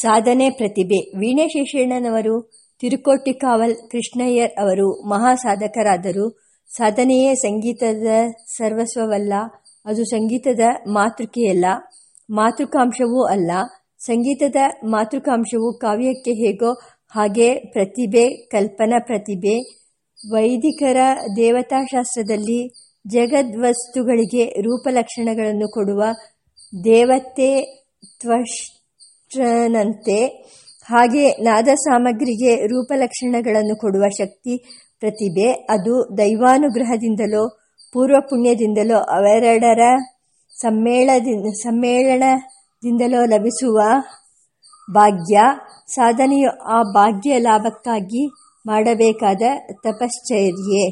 ಸಾಧನೆ ಪ್ರತಿಭೆ. ವೀಣೆ ಶೇಷಣ್ಣನವರು ತಿರುಕೋಟಿಕಾವಲ್ ಕೃಷ್ಣಯ್ಯರ್ ಅವರು ಮಹಾ ಸಾಧಕರಾದರು ಸಾಧನೆಯೇ ಸಂಗೀತದ ಸರ್ವಸ್ವವಲ್ಲ, ಅದು ಸಂಗೀತದ ಮಾತೃಕೆಯಲ್ಲ. ಮಾತೃಕಾಂಶವೂ ಅಲ್ಲ. ಸಂಗೀತದ ಮಾತೃಕಾಂಶವು ಕಾವ್ಯಕ್ಕೆ ಹೇಗೋ ಹಾಗೆ ಪ್ರತಿಭೆ, ಕಲ್ಪನಾ ಪ್ರತಿಭೆ. ವೈದಿಕರ ದೇವತಾಶಾಸ್ತ್ರದಲ್ಲಿ ಜಗದ್ವಸ್ತುಗಳಿಗೆ ರೂಪಲಕ್ಷಣಗಳನ್ನು ಕೊಡುವ ದೇವತೆ ತ್ವಷ್ಟನಂತೆ ಹಾಗೆ ನಾದ ಸಾಮಗ್ರಿಗೆ ರೂಪಲಕ್ಷಣಗಳನ್ನು ಕೊಡುವ ಶಕ್ತಿ, ಪ್ರತಿಭೆ, ಅದು ದೈವಾನುಗ್ರಹದಿಂದಲೋ ಪೂರ್ವ ಪುಣ್ಯದಿಂದಲೋ ಅವೆರಡರ ಸಮ್ಮೇಳದಿಂದ ಸಮ್ಮೇಳನದಿಂದಲೋ ಲಭಿಸುವ ಭಾಗ್ಯ, ಸಾಧನೆಯು ಆ ಭಾಗ್ಯ ಲಾಭಕ್ಕಾಗಿ ಮಾಡಬೇಕಾದ ತಪಶ್ಚರ್ಯೆ.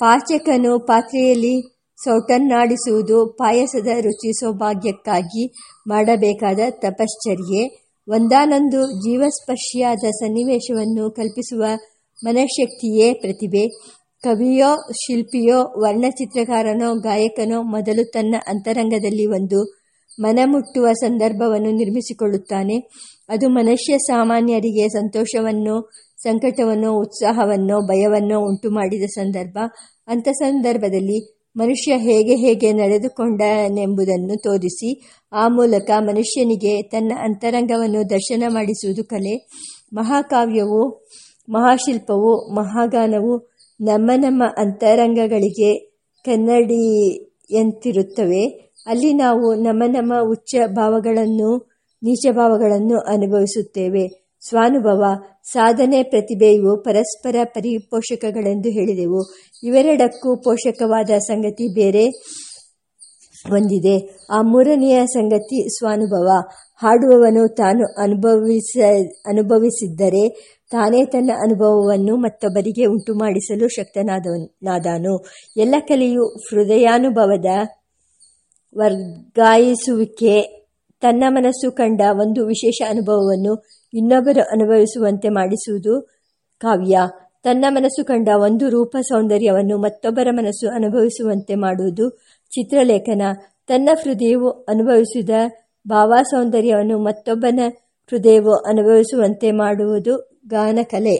ಪಾಚಕನು ಪಾತ್ರೆಯಲ್ಲಿ ಸೌಟನ್ನಾಡಿಸುವುದು ಪಾಯಸದ ರುಚಿ ಸೌಭಾಗ್ಯಕ್ಕಾಗಿ ಮಾಡಬೇಕಾದ ತಪಶ್ಚರ್ಯೆ. ಒಂದಾನೊಂದು ಜೀವಸ್ಪರ್ಶಿಯಾದ ಸನ್ನಿವೇಶವನ್ನು ಕಲ್ಪಿಸುವ ಮನಃಶಕ್ತಿಯೇ ಪ್ರತಿಭೆ. ಕವಿಯೋ, ಶಿಲ್ಪಿಯೋ, ವರ್ಣಚಿತ್ರಕಾರನೋ, ಗಾಯಕನೋ ಮೊದಲು ತನ್ನ ಅಂತರಂಗದಲ್ಲಿ ಒಂದು ಮನಮುಟ್ಟುವ ಸಂದರ್ಭವನ್ನು ನಿರ್ಮಿಸಿಕೊಳ್ಳುತ್ತಾನೆ. ಅದು ಮನುಷ್ಯ ಸಾಮಾನ್ಯರಿಗೆ ಸಂತೋಷವನ್ನು, ಸಂಕಟವನ್ನು, ಉತ್ಸಾಹವನ್ನು, ಭಯವನ್ನು ಉಂಟು ಮಾಡಿದ ಸಂದರ್ಭ. ಅಂಥ ಸಂದರ್ಭದಲ್ಲಿ ಮನುಷ್ಯ ಹೇಗೆ ಹೇಗೆ ನಡೆದುಕೊಂಡನೆಂಬುದನ್ನು ತೋರಿಸಿ, ಆ ಮೂಲಕ ಮನುಷ್ಯನಿಗೆ ತನ್ನ ಅಂತರಂಗವನ್ನು ದರ್ಶನ ಮಾಡಿಸುವುದು ಕಲೆ. ಮಹಾಕಾವ್ಯವು, ಮಹಾಶಿಲ್ಪವು, ಮಹಾಗಾನವು ನಮ್ಮ ನಮ್ಮ ಅಂತರಂಗಗಳಿಗೆ ಕನ್ನಡಿಯಂತಿರುತ್ತವೆ. ಅಲ್ಲಿ ನಾವು ನಮ್ಮ ನಮ್ಮ ಉಚ್ಚ ಭಾವಗಳನ್ನು, ನೀಚ ಭಾವಗಳನ್ನು ಅನುಭವಿಸುತ್ತೇವೆ. ಸ್ವಾನುಭವ, ಸಾಧನೆ ಪ್ರತಿಭೆಯು ಪರಸ್ಪರ ಪರಿಪೋಷಕಗಳೆಂದು ಹೇಳಿದೆವು. ಇವೆರಡಕ್ಕೂ ಪೋಷಕವಾದ ಸಂಗತಿ ಬೇರೆ ಹೊಂದಿದೆ. ಆ ಮೂರನೆಯ ಸಂಗತಿ ಸ್ವಾನುಭವ. ಹಾಡುವವನು ತಾನು ಅನುಭವಿಸ, ಅನುಭವಿಸಿದ್ದರೆ ತಾನೇ ತನ್ನ ಅನುಭವವನ್ನು ಮತ್ತೊಬ್ಬರಿಗೆ ಉಂಟು ಮಾಡಿಸಲು ಶಕ್ತನಾದವನಾದಾನು ಎಲ್ಲ ಕಲೆಯು ಹೃದಯಾನುಭವದ ವರ್ಗಾಯಿಸುವಿಕೆ ತನ್ನ ಮನಸ್ಸು ಕಂಡ ಒಂದು ವಿಶೇಷ ಅನುಭವವನ್ನು ಇನ್ನೊಬ್ಬರು ಅನುಭವಿಸುವಂತೆ ಮಾಡಿಸುವುದು ಕಾವ್ಯ. ತನ್ನ ಮನಸ್ಸು ಕಂಡ ಒಂದು ರೂಪ ಸೌಂದರ್ಯವನ್ನು ಮತ್ತೊಬ್ಬರ ಮನಸ್ಸು ಅನುಭವಿಸುವಂತೆ ಮಾಡುವುದು ಚಿತ್ರಲೇಖನ. ತನ್ನ ಹೃದಯವು ಅನುಭವಿಸಿದ ಭಾವ ಸೌಂದರ್ಯವನ್ನು ಮತ್ತೊಬ್ಬನ ಹೃದಯವು ಅನುಭವಿಸುವಂತೆ ಮಾಡುವುದು ಗಾನಕಲೆ.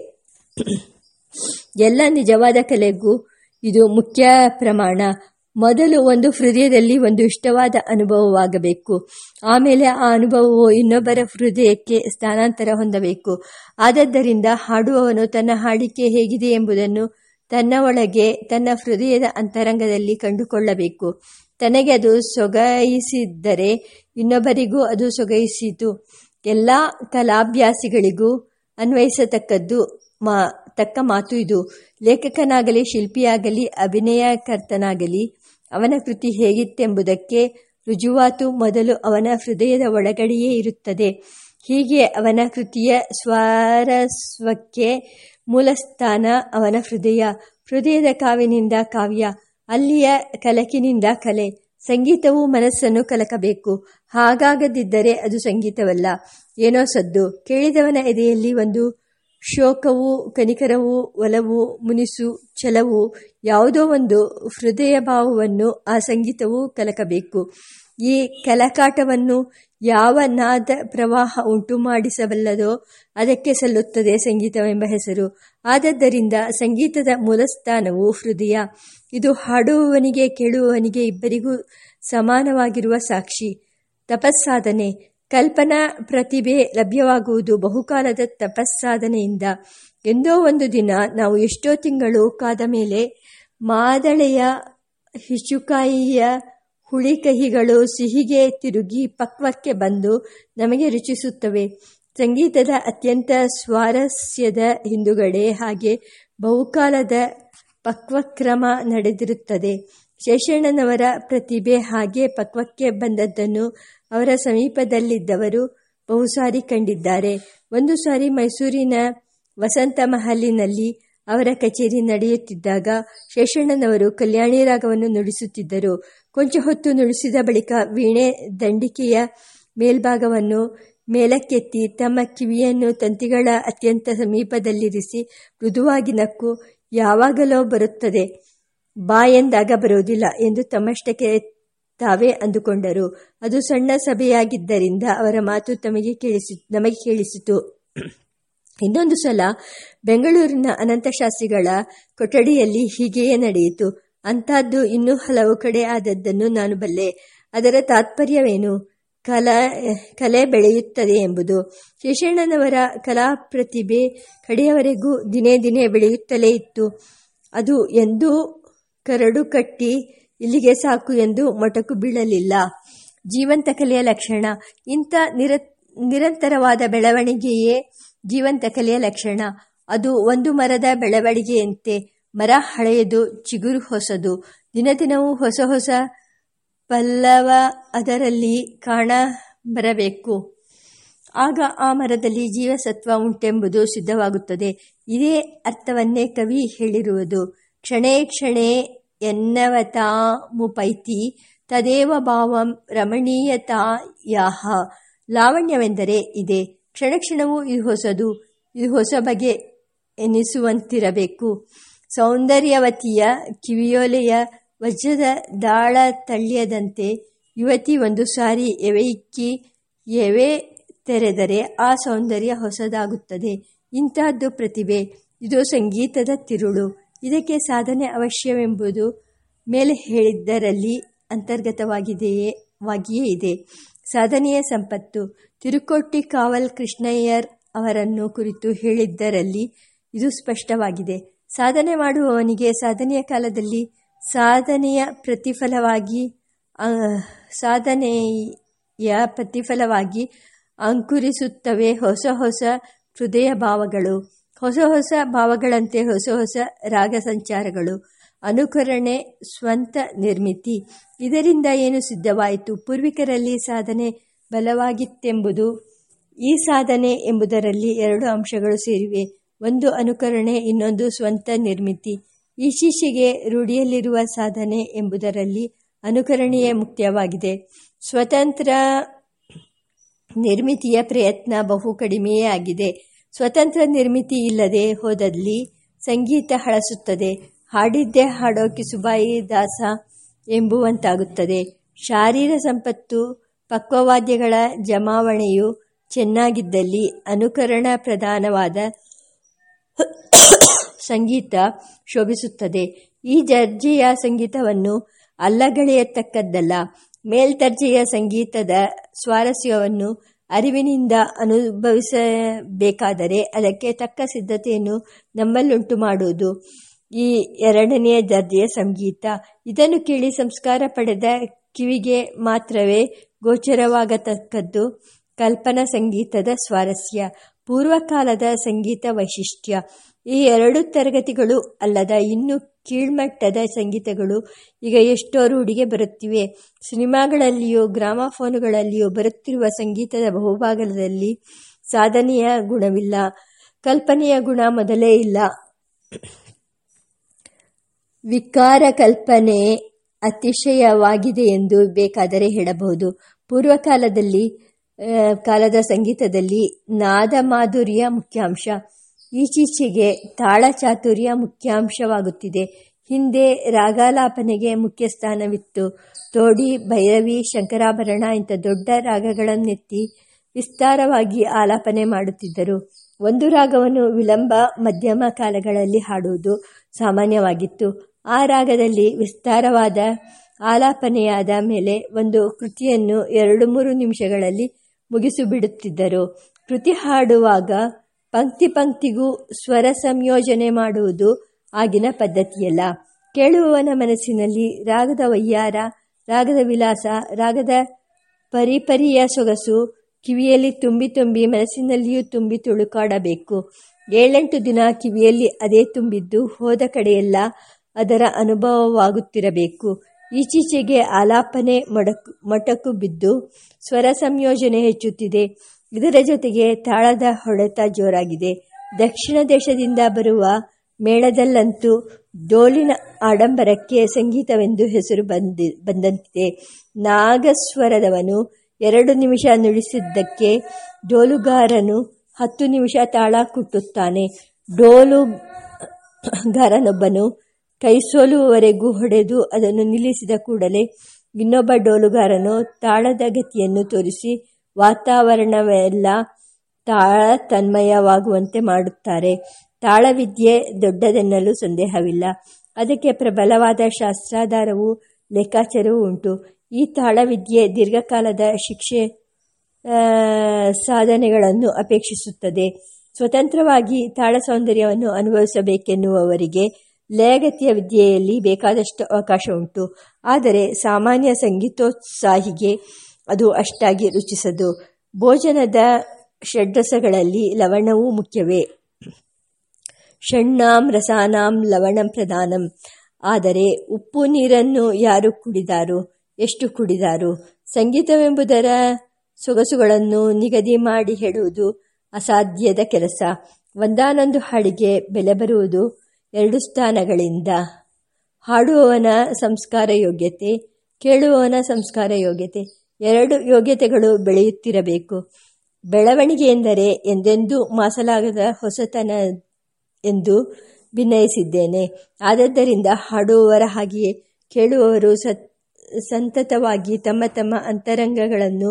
ಎಲ್ಲ ನಿಜವಾದ ಕಲೆಗೂ ಇದು ಮುಖ್ಯ ಪ್ರಮಾಣ. ಮೊದಲು ಒಂದು ಹೃದಯದಲ್ಲಿ ಒಂದು ಇಷ್ಟವಾದ ಅನುಭವವಾಗಬೇಕು. ಆಮೇಲೆ ಆ ಅನುಭವವು ಇನ್ನೊಬ್ಬರ ಹೃದಯಕ್ಕೆ ಸ್ಥಾನಾಂತರ ಹೊಂದಬೇಕು. ಆದದ್ದರಿಂದ ಹಾಡುವವನು ತನ್ನ ಹಾಡಿಕೆ ಹೇಗಿದೆ ಎಂಬುದನ್ನು ತನ್ನ ಒಳಗೆ, ತನ್ನ ಹೃದಯದ ಅಂತರಂಗದಲ್ಲಿ ಕಂಡುಕೊಳ್ಳಬೇಕು. ತನಗೆ ಅದು ಸೊಗೈಸಿದ್ದರೆ ಇನ್ನೊಬ್ಬರಿಗೂ ಅದು ಸೊಗೈಸಿತು. ಎಲ್ಲ ಕಲಾಭ್ಯಾಸಿಗಳಿಗೂ ಅನ್ವಯಿಸತಕ್ಕದ್ದು ಮಾ, ತಕ್ಕ ಮಾತು ಇದು. ಲೇಖಕನಾಗಲಿ, ಶಿಲ್ಪಿಯಾಗಲಿ, ಅಭಿನಯಕರ್ತನಾಗಲಿ ಅವನ ಕೃತಿ ಹೇಗಿತ್ತೆಂಬುದಕ್ಕೆ ರುಜುವಾತು ಮೊದಲು ಅವನ ಹೃದಯದ ಒಳಗಡೆಯೇ ಇರುತ್ತದೆ. ಹೀಗೆ ಅವನ ಕೃತಿಯ ಸ್ವಾರಸ್ವಕ್ಕೆ ಮೂಲಸ್ಥಾನ ಅವನ ಹೃದಯ. ಹೃದಯದ ಕಾವಿನಿಂದ ಕಾವ್ಯ, ಅಲ್ಲಿಯ ಕಲಕಿನಿಂದ ಕಲೆ. ಸಂಗೀತವು ಮನಸ್ಸನ್ನು ಕಲಕಬೇಕು. ಹಾಗಾಗದಿದ್ದರೆ ಅದು ಸಂಗೀತವಲ್ಲ. ಏನೋ ಸದ್ದು. ಕೇಳಿದವನ ಎದೆಯಲ್ಲಿ ಒಂದು ಶೋಕವು, ಕನಿಕರವು, ಒಲವು, ಮುನಿಸು, ಛಲವು ಯಾವುದೋ ಒಂದು ಹೃದಯ ಭಾವವನ್ನು ಆ ಸಂಗೀತವು ಕಲಕಬೇಕು. ಈ ಕಲಕಾಟವನ್ನು ಯಾವ ನಾದ ಪ್ರವಾಹ ಉಂಟು ಮಾಡಿಸಬಲ್ಲದೋ ಅದಕ್ಕೆ ಸಲ್ಲುತ್ತದೆ ಸಂಗೀತವೆಂಬ ಹೆಸರು. ಆದದ್ದರಿಂದ ಸಂಗೀತದ ಮೂಲಸ್ಥಾನವು ಹೃದಯ. ಇದು ಹಾಡುವವನಿಗೆ, ಕೇಳುವವನಿಗೆ ಇಬ್ಬರಿಗೂ ಸಮಾನವಾಗಿರುವ ಸಾಕ್ಷಿ. ತಪಸ್ಸಾಧನೆ. ಕಲ್ಪನಾ ಪ್ರತಿಭೆ ಲಭ್ಯವಾಗುವುದು ಬಹುಕಾಲದ ತಪಸ್ಸಾಧನೆಯಿಂದ. ಎಂದೋ ಒಂದು ದಿನ ನಾವು ಎಷ್ಟೋ ತಿಂಗಳು ಕಾದ ಮೇಲೆ ಮಾದಳೆಯ ಹಿಚುಕಾಯಿಯ ಹುಳಿಕಹಿಗಳು ಸಿಹಿಗೆ ತಿರುಗಿ ಪಕ್ವಕ್ಕೆ ಬಂದು ನಮಗೆ ರುಚಿಸುತ್ತವೆ. ಸಂಗೀತದ ಅತ್ಯಂತ ಸ್ವಾರಸ್ಯದ ಹಿಂದುಗಡೆ ಹಾಗೆ ಬಹುಕಾಲದ ಪಕ್ವಕ್ರಮ ನಡೆದಿರುತ್ತದೆ. ಶೇಷಣ್ಣನವರ ಪ್ರತಿಭೆ ಹಾಗೆ ಪಕ್ವಕ್ಕೆ ಬಂದದ್ದನ್ನು ಅವರ ಸಮೀಪದಲ್ಲಿದ್ದವರು ಬಹುಸಾರಿ ಕಂಡಿದ್ದಾರೆ. ಒಂದು ಸಾರಿ ಮೈಸೂರಿನ ವಸಂತ ಮಹಲಿನಲ್ಲಿ ಅವರ ಕಚೇರಿ ನಡೆಯುತ್ತಿದ್ದಾಗ ಶೇಷಣ್ಣನವರು ಕಲ್ಯಾಣಿ ರಾಗವನ್ನು ನುಡಿಸುತ್ತಿದ್ದರು. ಕೊಂಚ ಹೊತ್ತು ನುಡಿಸಿದ ಬಳಿಕ ವೀಣೆ ದಂಡಿಕೆಯ ಮೇಲ್ಭಾಗವನ್ನು ಮೇಲಕ್ಕೆತ್ತಿ ತಮ್ಮ ಕಿವಿಯನ್ನು ತಂತಿಗಳ ಅತ್ಯಂತ ಸಮೀಪದಲ್ಲಿರಿಸಿ ಮೃದುವಾಗಿ ನಕ್ಕು, ಯಾವಾಗಲೋ ಬರುತ್ತದೆ. ಬಾ ಎಂದಾಗ ಬರುವುದಿಲ್ಲ ಎಂದು ತಮ್ಮಷ್ಟಕ್ಕೆ ತಾವೇ ಅಂದುಕೊಂಡರು. ಅದು ಸಣ್ಣ ಸಭೆಯಾಗಿದ್ದರಿಂದ ಅವರ ಮಾತು ತಮಗೆ ಕೇಳಿಸಿ, ನಮಗೆ ಕೇಳಿಸಿತು. ಇನ್ನೊಂದು ಸಲ ಬೆಂಗಳೂರಿನ ಅನಂತಶಾಸ್ತ್ರಿಗಳ ಕೊಠಡಿಯಲ್ಲಿ ಹೀಗೆಯೇ ನಡೆಯಿತು. ಅಂಥದ್ದು ಇನ್ನೂ ಹಲವು ಕಡೆ ಆದದ್ದನ್ನು ನಾನು ಬಲ್ಲೆ. ಅದರ ತಾತ್ಪರ್ಯವೇನು? ಕಲಾ, ಕಲೆ ಬೆಳೆಯುತ್ತದೆ ಎಂಬುದು. ಶೇಷಣ್ಣನವರ ಕಲಾ ಪ್ರತಿಭೆ ಕಡೆಯವರೆಗೂ ದಿನೇ ದಿನೇ ಬೆಳೆಯುತ್ತಲೇ ಇತ್ತು. ಅದು ಎಂದೂ ಕರಡು ಕಟ್ಟಿ ಇಲ್ಲಿಗೆ ಸಾಕು ಎಂದು ಮೊಟಕು ಬೀಳಲಿಲ್ಲ. ಜೀವಂತ ಕಲೆಯ ಲಕ್ಷಣ. ಇಂಥ ನಿರ, ನಿರಂತರವಾದ ಬೆಳವಣಿಗೆಯೇ ಜೀವಂತ ಕಲೆಯ ಲಕ್ಷಣ. ಅದು ಒಂದು ಮರದ ಬೆಳವಣಿಗೆಯಂತೆ. ಮರ ಹಳೆಯದು, ಚಿಗುರು ಹೊಸದು. ದಿನ ದಿನವೂ ಹೊಸ ಹೊಸ ಪಲ್ಲವ ಅದರಲ್ಲಿ ಕಾಣ ಬರಬೇಕು. ಆಗ ಆ ಮರದಲ್ಲಿ ಜೀವಸತ್ವ ಉಂಟೆಂಬುದು ಸಿದ್ಧವಾಗುತ್ತದೆ. ಇದೇ ಅರ್ಥವನ್ನೇ ಕವಿ ಹೇಳಿರುವುದು. ಕ್ಷಣೇ ಕ್ಷಣೇ ಎನ್ನವತಾ ಮುಪೈತಿ ತದೇವ ಭಾವಂ ರಮಣೀಯತಾ ಯಾಹ. ಲಾವಣ್ಯವೆಂದರೆ ಇದೆ. ಕ್ಷಣ ಕ್ಷಣವೂ ಇದು ಹೊಸದು ಇದು ಹೊಸ ಬಗೆ ಎನಿಸುವಂತಿರಬೇಕು. ಸೌಂದರ್ಯವತಿಯ ಕಿವಿಯೋಲೆಯ ವಜ್ರದ ದಾಳ ತಳ್ಳಿಯದಂತೆ ಯುವತಿ ಒಂದು ಸಾರಿ ಎವೆಯಿಕ್ಕಿ, ಎವೆ ತೆರೆದರೆ ಆ ಸೌಂದರ್ಯ ಹೊಸದಾಗುತ್ತದೆ. ಇಂತಹದ್ದು ಪ್ರತಿಭೆ. ಇದು ಸಂಗೀತದ ತಿರುಳು. ಇದಕ್ಕೆ ಸಾಧನೆ ಅವಶ್ಯವೆಂಬುದು ಮೇಲೆ ಹೇಳಿದ್ದರಲ್ಲಿ ಅಂತರ್ಗತವಾಗಿದೆಯೇ ವಾಗಿಯೇ ಇದೆ. ಸಾಧನೆಯ ಸಂಪತ್ತು. ತಿರುಕೋಟಿ ಕಾವಲ್ ಕೃಷ್ಣಯ್ಯರ್ ಅವರನ್ನು ಕುರಿತು ಹೇಳಿದ್ದರಲ್ಲಿ ಇದು ಸ್ಪಷ್ಟವಾಗಿದೆ. ಸಾಧನೆ ಮಾಡುವವನಿಗೆ ಸಾಧನೆಯ ಕಾಲದಲ್ಲಿ ಸಾಧನೆಯ ಪ್ರತಿಫಲವಾಗಿ ಸಾಧನೆಯ ಪ್ರತಿಫಲವಾಗಿ ಅಂಕುರಿಸುತ್ತವೆ ಹೊಸ ಹೊಸ ಹೃದಯ ಭಾವಗಳು ಹೊಸ ಹೊಸ ಭಾವಗಳಂತೆ ಹೊಸ ಹೊಸ ರಾಗ ಸಂಚಾರಗಳು. ಅನುಕರಣೆ, ಸ್ವಂತ ನಿರ್ಮಿತಿ. ಇದರಿಂದ ಏನು ಸಿದ್ಧವಾಯಿತು? ಪೂರ್ವಿಕರಲ್ಲಿ ಸಾಧನೆ ಬಲವಾಗಿತ್ತೆಂಬುದು, ಈ ಸಾಧನೆ ಎಂಬುದರಲ್ಲಿ ಎರಡು ಅಂಶಗಳು ಸೇರಿವೆ. ಒಂದು ಅನುಕರಣೆ, ಇನ್ನೊಂದು ಸ್ವಂತ ನಿರ್ಮಿತಿ. ಈ ಶಿಷ್ಯಗೆ ರೂಢಿಯಲ್ಲಿರುವ ಸಾಧನೆ ಎಂಬುದರಲ್ಲಿ ಅನುಕರಣೆಯೇ ಮುಖ್ಯವಾಗಿದೆ. ಸ್ವತಂತ್ರ ನಿರ್ಮಿತಿಯ ಪ್ರಯತ್ನ ಬಹು ಕಡಿಮೆಯೇ ಆಗಿದೆ. ಸ್ವತಂತ್ರ ನಿರ್ಮಿತಿ ಇಲ್ಲದೆ ಹೋದಲ್ಲಿ ಸಂಗೀತ ಹಳಸುತ್ತದೆ. ಹಾಡಿದ್ದೇ ಹಾಡೋಕೆ ಸುಬಾಯಿ ದಾಸ ಎಂಬುವಂತಾಗುತ್ತದೆ. ಶಾರೀರ ಸಂಪತ್ತು, ಪಕ್ವವಾದ್ಯಗಳ ಜಮಾವಣೆಯು ಚೆನ್ನಾಗಿದ್ದಲ್ಲಿ ಅನುಕರಣ ಪ್ರಧಾನವಾದ ಸಂಗೀತ ಶೋಭಿಸುತ್ತದೆ. ಈ ದರ್ಜೆಯ ಸಂಗೀತವನ್ನು ಅಲ್ಲಗಳೆಯತಕ್ಕದ್ದಲ್ಲ, ಮೇಲ್ದರ್ಜೆಯ ಸಂಗೀತದ ಸ್ವಾರಸ್ಯವನ್ನು ಅರಿವಿನಿಂದ ಅನುಭವಿಸಬೇಕಾದರೆ ಅದಕ್ಕೆ ತಕ್ಕ ಸಿದ್ಧತೆಯನ್ನು ನಮ್ಮಲ್ಲುಂಟು ಮಾಡುವುದು. ಈ ಎರಡನೆಯ ದರ್ಜೆಯ ಸಂಗೀತ. ಇದನ್ನು ಕೇಳಿ ಸಂಸ್ಕಾರ ಪಡೆದ ಕಿವಿಗೆ ಮಾತ್ರವೇ ಗೋಚರವಾಗತಕ್ಕದ್ದು ಕಲ್ಪನಾ ಸಂಗೀತದ ಸ್ವಾರಸ್ಯ. ಪೂರ್ವಕಾಲದ ಸಂಗೀತ ವೈಶಿಷ್ಟ್ಯ. ಈ ಎರಡು ತರಗತಿಗಳು ಅಲ್ಲದ ಇನ್ನು ಕೀಳ್ಮಟ್ಟದ ಸಂಗೀತಗಳು ಈಗ ಎಷ್ಟೋ ರೂಢಿಗೆ ಬರುತ್ತಿವೆ. ಸಿನಿಮಾಗಳಲ್ಲಿಯೋ, ಗ್ರಾಮಫೋನುಗಳಲ್ಲಿಯೋ ಬರುತ್ತಿರುವ ಸಂಗೀತದ ಬಹುಭಾಗದಲ್ಲಿ ಸಾಧನೆಯ ಗುಣವಿಲ್ಲ. ಕಲ್ಪನೆಯ ಗುಣ ಮೊದಲೇ ಇಲ್ಲ. ವಿಕಾರ ಕಲ್ಪನೆ ಅತಿಶಯವಾಗಿದೆ ಎಂದು ಬೇಕಾದರೆ ಹೇಳಬಹುದು. ಪೂರ್ವಕಾಲದಲ್ಲಿ ಕಾಲದ ಸಂಗೀತದಲ್ಲಿ ನಾದ ಮಾಧುರ್ಯ ಮುಖ್ಯಾಂಶ. ಈಚೀಚೆಗೆ ತಾಳ ಚಾತುರ್ಯ ಮುಖ್ಯಾಂಶವಾಗುತ್ತಿದೆ. ಹಿಂದೆ ರಾಗಾಲಾಪನೆಗೆ ಮುಖ್ಯ ಸ್ಥಾನವಿತ್ತು. ತೋಡಿ, ಭೈರವಿ, ಶಂಕರಾಭರಣ ಇಂಥ ದೊಡ್ಡ ರಾಗಗಳನ್ನೆತ್ತಿ ವಿಸ್ತಾರವಾಗಿ ಆಲಾಪನೆ ಮಾಡುತ್ತಿದ್ದರು. ಒಂದು ರಾಗವನ್ನು ವಿಳಂಬ ಮಧ್ಯಮ ಕಾಲಗಳಲ್ಲಿ ಹಾಡುವುದು ಸಾಮಾನ್ಯವಾಗಿತ್ತು. ಆ ರಾಗದಲ್ಲಿ ವಿಸ್ತಾರವಾದ ಆಲಾಪನೆಯಾದ ಮೇಲೆ ಒಂದು ಕೃತಿಯನ್ನು ಎರಡು ಮೂರು ನಿಮಿಷಗಳಲ್ಲಿ ಮುಗಿಸಿಬಿಡುತ್ತಿದ್ದರು. ಕೃತಿ ಹಾಡುವಾಗ ಪಂಕ್ತಿ ಪಂಕ್ತಿಗೂ ಸ್ವರ ಸಂಯೋಜನೆ ಮಾಡುವುದು ಆಗಿನ ಪದ್ಧತಿಯಲ್ಲ. ಕೇಳುವವನ ಮನಸ್ಸಿನಲ್ಲಿ ರಾಗದ ವಯ್ಯಾರ, ರಾಗದ ವಿಲಾಸ ರಾಗದ ಪರಿಪರಿಯ ಸೊಗಸು ಕಿವಿಯಲ್ಲಿ ತುಂಬಿ ತುಂಬಿ ಮನಸ್ಸಿನಲ್ಲಿಯೂ ತುಂಬಿ ತುಳುಕಾಡಬೇಕು. ಏಳೆಂಟು ದಿನ ಕಿವಿಯಲ್ಲಿ ಅದೇ ತುಂಬಿದ್ದು ಹೋದ ಕಡೆಯೆಲ್ಲ ಅದರ ಅನುಭವವಾಗುತ್ತಿರಬೇಕು. ಈಚೀಚೆಗೆ ಆಲಾಪನೆ ಮಡಕು, ಮಟಕು ಬಿದ್ದು ಸ್ವರ ಸಂಯೋಜನೆ ಹೆಚ್ಚುತ್ತಿದೆ. ಇದರ ಜೊತೆಗೆ ತಾಳದ ಹೊಡೆತ ಜೋರಾಗಿದೆ. ದಕ್ಷಿಣ ದೇಶದಿಂದ ಬರುವ ಮೇಳದಲ್ಲಂತೂ ಡೋಲಿನ ಆಡಂಬರಕ್ಕೆ ಸಂಗೀತವೆಂದು ಹೆಸರು ಬಂದಿ, ಬಂದಂತಿದೆ. ನಾಗಸ್ವರದವನು ಎರಡು ನಿಮಿಷ ನುಡಿಸಿದ್ದಕ್ಕೆ ಡೋಲುಗಾರನು ಹತ್ತು ನಿಮಿಷ ತಾಳ ಕುಟ್ಟುತ್ತಾನೆ. ಡೋಲುಗಾರನೊಬ್ಬನು ಕೈಸೋಲುವವರೆಗೂ ಹೊಡೆದು ಅದನ್ನು ನಿಲ್ಲಿಸಿದ ಕೂಡಲೇ ಇನ್ನೊಬ್ಬ ಡೋಲುಗಾರನು ತಾಳದ ಗತಿಯನ್ನು ತೋರಿಸಿ ವಾತಾವರಣವೆಲ್ಲ ತಾಳ ತನ್ಮಯವಾಗುವಂತೆ ಮಾಡುತ್ತಾರೆ. ತಾಳವಿದ್ಯೆ ದೊಡ್ಡದೆನ್ನಲು ಸಂದೇಹವಿಲ್ಲ. ಅದಕ್ಕೆ ಪ್ರಬಲವಾದ ಶಾಸ್ತ್ರಾಧಾರವೂ ಲೆಕ್ಕಾಚಾರವೂ ಉಂಟು. ಈ ತಾಳವಿದ್ಯೆ ದೀರ್ಘಕಾಲದ ಶಿಕ್ಷೆ ಸಾಧನೆಗಳನ್ನು ಅಪೇಕ್ಷಿಸುತ್ತದೆ. ಸ್ವತಂತ್ರವಾಗಿ ತಾಳ ಸೌಂದರ್ಯವನ್ನು ಅನುಭವಿಸಬೇಕೆನ್ನುವವರಿಗೆ ಲಯಗತಿಯ ವಿದ್ಯೆಯಲ್ಲಿ ಬೇಕಾದಷ್ಟು ಅವಕಾಶ ಉಂಟು. ಆದರೆ ಸಾಮಾನ್ಯ ಸಂಗೀತೋತ್ಸಾಹಿಗೆ ಅದು ಅಷ್ಟಾಗಿ ರುಚಿಸದು. ಭೋಜನದ ಷಡ್ರಸಗಳಲ್ಲಿ ಲವಣವೂ ಮುಖ್ಯವೇ. ಷಣ್ಣಾಂ ರಸಾನಾಂ ಲವಣ ಪ್ರಧಾನಂ. ಆದರೆ ಉಪ್ಪು ನೀರನ್ನು ಯಾರು ಕುಡಿದಾರು? ಎಷ್ಟು ಕುಡಿದಾರು? ಸಂಗೀತವೆಂಬುದರ ಸೊಗಸುಗಳನ್ನು ನಿಗದಿ ಮಾಡಿ ಹೇಳುವುದು ಅಸಾಧ್ಯದ ಕೆಲಸ. ಒಂದಾನೊಂದು ಹಾಡಿಗೆ ಬೆಲೆ ಬರುವುದು ಎರಡು ಸ್ಥಾನಗಳಿಂದ. ಹಾಡುವವನ ಸಂಸ್ಕಾರ ಯೋಗ್ಯತೆ, ಕೇಳುವವನ ಸಂಸ್ಕಾರ ಯೋಗ್ಯತೆ. ಎರಡು ಯೋಗ್ಯತೆಗಳು ಬೆಳೆಯುತ್ತಿರಬೇಕು. ಬೆಳವಣಿಗೆ ಎಂದರೆ ಎಂದೆಂದೂ ಮಾಸಲಾಗದ ಹೊಸತನ ಎಂದು ಭಿನಯಿಸಿದ್ದೇನೆ ಆದದ್ದರಿಂದ ಹಾಡುವವರ ಹಾಗೆಯೇ ಕೇಳುವವರು ಸತ್, ಸಂತತವಾಗಿ ತಮ್ಮ ತಮ್ಮ ಅಂತರಂಗಗಳನ್ನು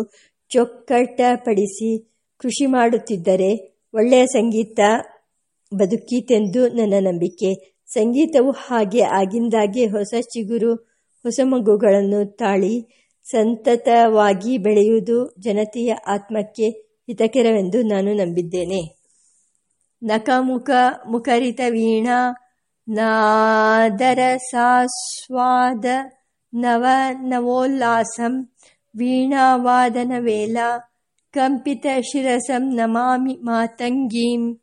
ಚೊಕ್ಕಟಪಡಿಸಿ ಕೃಷಿ ಮಾಡುತ್ತಿದ್ದರೆ ಒಳ್ಳೆಯ ಸಂಗೀತ ಬದುಕೀತೆಂದು ನನ್ನ ನಂಬಿಕೆ. ಸಂಗೀತವು ಹಾಗೆ ಆಗಿಂದಾಗೆ ಹೊಸ ಚಿಗುರು, ಹೊಸ ಮಗುಗಳನ್ನು ತಾಳಿ ಸಂತತವಾಗಿ ಬೆಳೆಯುವುದು ಜನತೆಯ ಆತ್ಮಕ್ಕೆ ಹಿತಕರವೆಂದು ನಾನು ನಂಬಿದ್ದೇನೆ. ನಖಮುಖ ಮುಖರಿತ ವೀಣಾ ನಾದರಸಾಸ್ವಾದ ನವ ನವೋಲ್ಲಾಸಂ, ವೀಣಾವಾದನ ವೇಲ ಕಂಪಿತ ಶಿರಸಂ ನಮಾಮಿ ಮಾತಂಗೀಂ.